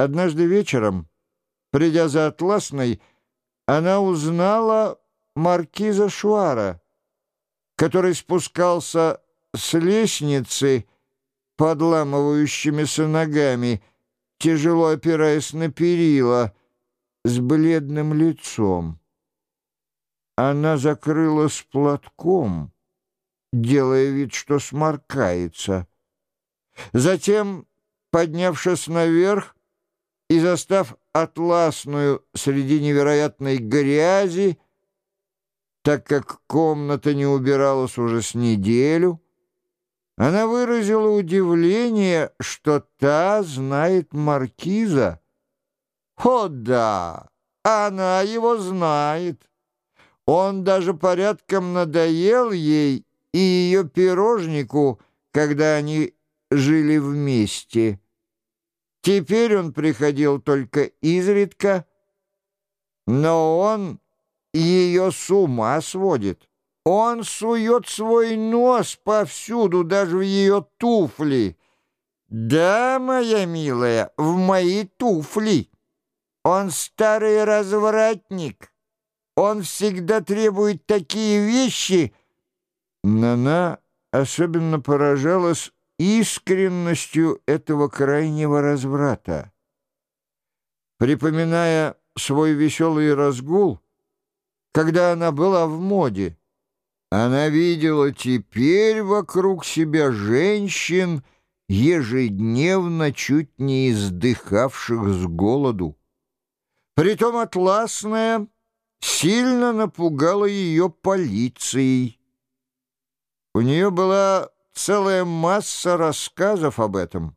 Однажды вечером, придя за Атласной, она узнала маркиза Шуара, который спускался с лестницы, подламывающимися ногами, тяжело опираясь на перила, с бледным лицом. Она закрылась платком, делая вид, что сморкается. Затем, поднявшись наверх и застав атласную среди невероятной грязи, так как комната не убиралась уже с неделю, она выразила удивление, что та знает маркиза. О да, она его знает. Он даже порядком надоел ей и ее пирожнику, когда они жили вместе. Теперь он приходил только изредка, но он ее с ума сводит. Он сует свой нос повсюду, даже в ее туфли. Да, моя милая, в мои туфли. Он старый развратник. Он всегда требует такие вещи. Нана особенно поражалась искренностью этого крайнего разврата. Припоминая свой веселый разгул, когда она была в моде, она видела теперь вокруг себя женщин, ежедневно чуть не издыхавших с голоду. Притом атласная сильно напугала ее полицией. У нее была целая масса рассказов об этом.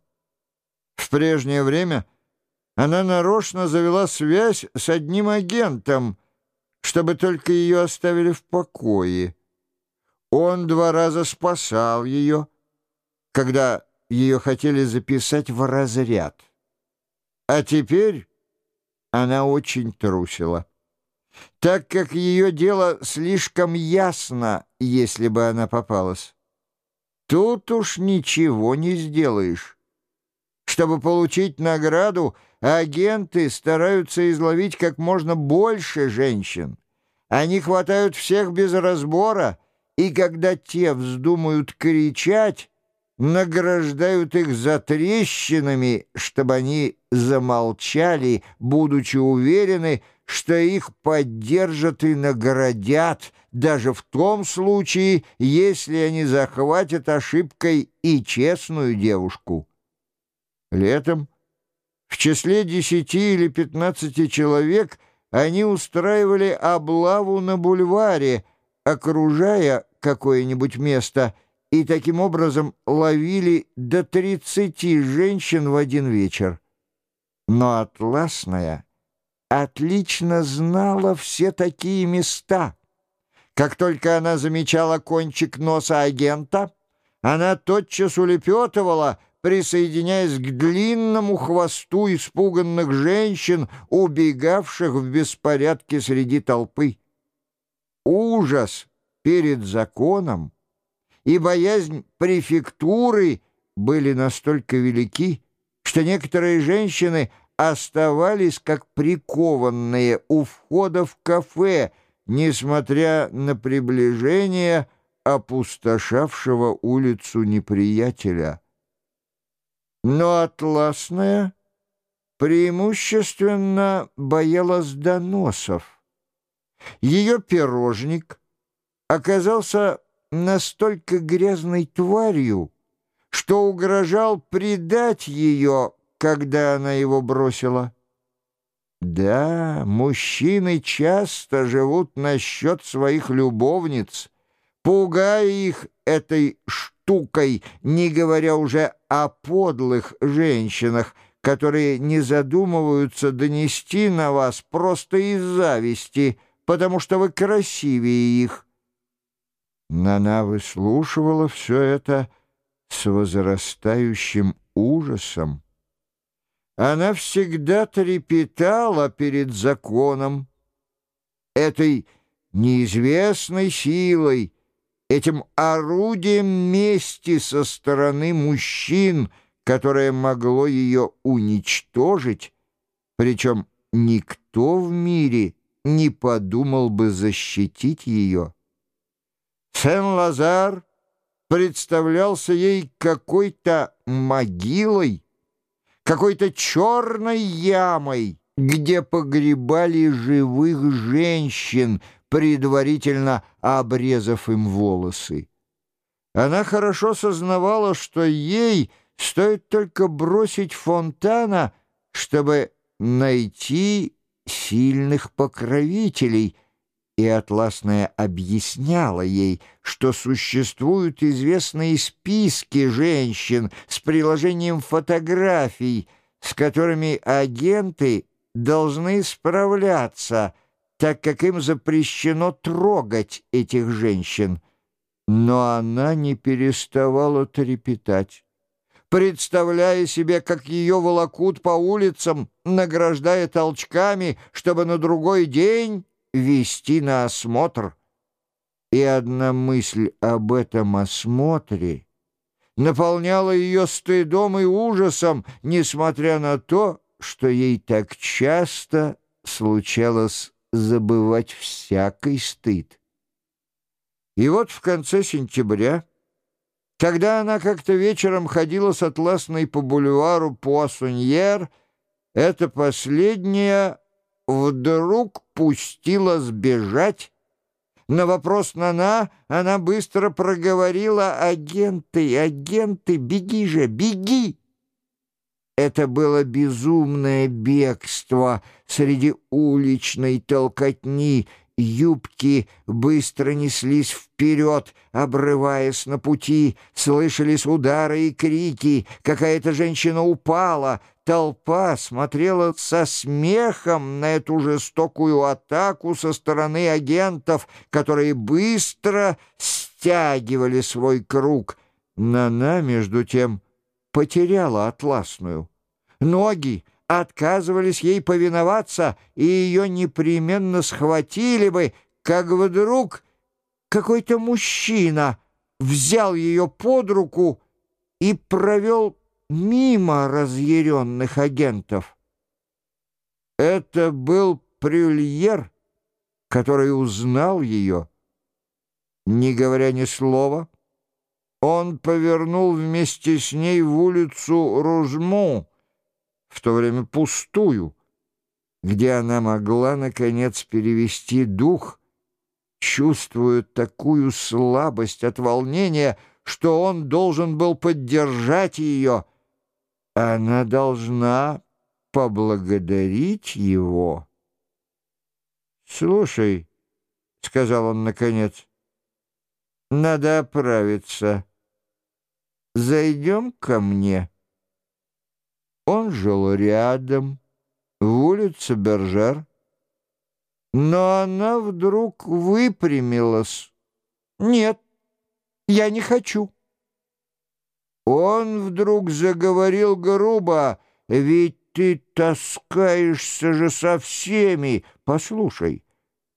В прежнее время она нарочно завела связь с одним агентом, чтобы только ее оставили в покое. Он два раза спасал ее, когда ее хотели записать в разряд. А теперь она очень трусила, так как ее дело слишком ясно, если бы она попалась. Тут уж ничего не сделаешь. Чтобы получить награду, агенты стараются изловить как можно больше женщин. Они хватают всех без разбора — и когда те вздумают кричать, награждают их за трещинами, чтобы они замолчали, будучи уверены, что их поддержат и наградят, даже в том случае, если они захватят ошибкой и честную девушку. Летом в числе десяти или пятнадцати человек они устраивали облаву на бульваре, окружая какое-нибудь место, и таким образом ловили до тридцати женщин в один вечер. Но Атласная отлично знала все такие места. Как только она замечала кончик носа агента, она тотчас улепетывала, присоединяясь к длинному хвосту испуганных женщин, убегавших в беспорядке среди толпы ужас перед законом и боязнь префектуры были настолько велики, что некоторые женщины оставались как прикованные у входа в кафе, несмотря на приближение опустошавшего улицу неприятеля. Но атласная преимущественно боялась доносов. Ее пирожник оказался настолько грязной тварью, что угрожал предать ее, когда она его бросила. Да, мужчины часто живут насчет своих любовниц, пугая их этой штукой, не говоря уже о подлых женщинах, которые не задумываются донести на вас просто из зависти — потому что вы красивее их». Нана выслушивала все это с возрастающим ужасом. Она всегда трепетала перед законом, этой неизвестной силой, этим орудием мести со стороны мужчин, которое могло ее уничтожить, причем никто в мире не подумал бы защитить ее. Сен-Лазар представлялся ей какой-то могилой, какой-то черной ямой, где погребали живых женщин, предварительно обрезав им волосы. Она хорошо сознавала, что ей стоит только бросить фонтана, чтобы найти сильных покровителей, и Атласная объясняла ей, что существуют известные списки женщин с приложением фотографий, с которыми агенты должны справляться, так как им запрещено трогать этих женщин. Но она не переставала трепетать представляя себе, как ее волокут по улицам, награждая толчками, чтобы на другой день вести на осмотр. И одна мысль об этом осмотре наполняла ее стыдом и ужасом, несмотря на то, что ей так часто случалось забывать всякий стыд. И вот в конце сентября когда она как-то вечером ходила с атласной по бульвару Пуассоньер, эта последняя вдруг пустила сбежать. На вопрос Нана она быстро проговорила «Агенты, агенты, беги же, беги!» Это было безумное бегство среди уличной толкотни, Юбки быстро неслись вперед, обрываясь на пути, слышались удары и крики, какая-то женщина упала, толпа смотрела со смехом на эту жестокую атаку со стороны агентов, которые быстро стягивали свой круг. Нана, между тем, потеряла атласную. Ноги, отказывались ей повиноваться, и ее непременно схватили бы, как вдруг какой-то мужчина взял ее под руку и провел мимо разъяренных агентов. Это был Прюльер, который узнал ее. Не говоря ни слова, он повернул вместе с ней в улицу Ружму, в то время пустую, где она могла, наконец, перевести дух, чувствуя такую слабость от волнения, что он должен был поддержать ее. Она должна поблагодарить его. «Слушай», — сказал он наконец, — «надо оправиться. Зайдем ко мне». Он жил рядом, в улице Бержер. Но она вдруг выпрямилась. «Нет, я не хочу». Он вдруг заговорил грубо, «Ведь ты таскаешься же со всеми. Послушай,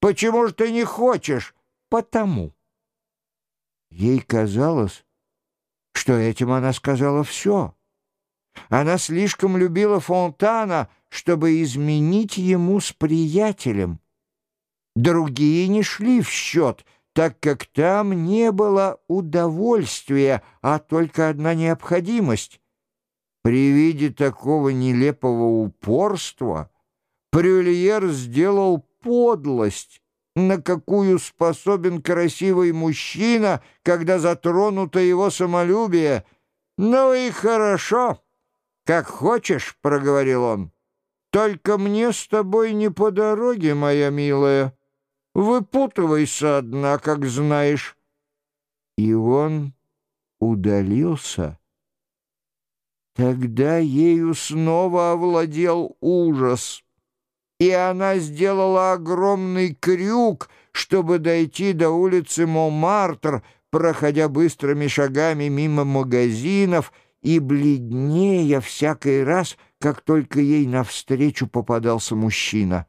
почему же ты не хочешь?» «Потому». Ей казалось, что этим она сказала все. Она слишком любила Фонтана, чтобы изменить ему с приятелем. Другие не шли в счет, так как там не было удовольствия, а только одна необходимость. При виде такого нелепого упорства Прюльер сделал подлость, на какую способен красивый мужчина, когда затронуто его самолюбие. Ну и хорошо. «Как хочешь», — проговорил он. «Только мне с тобой не по дороге, моя милая. Выпутывайся одна, как знаешь». И он удалился. Тогда ею снова овладел ужас, и она сделала огромный крюк, чтобы дойти до улицы Момартр, проходя быстрыми шагами мимо магазинов — и бледнее всякий раз, как только ей навстречу попадался мужчина.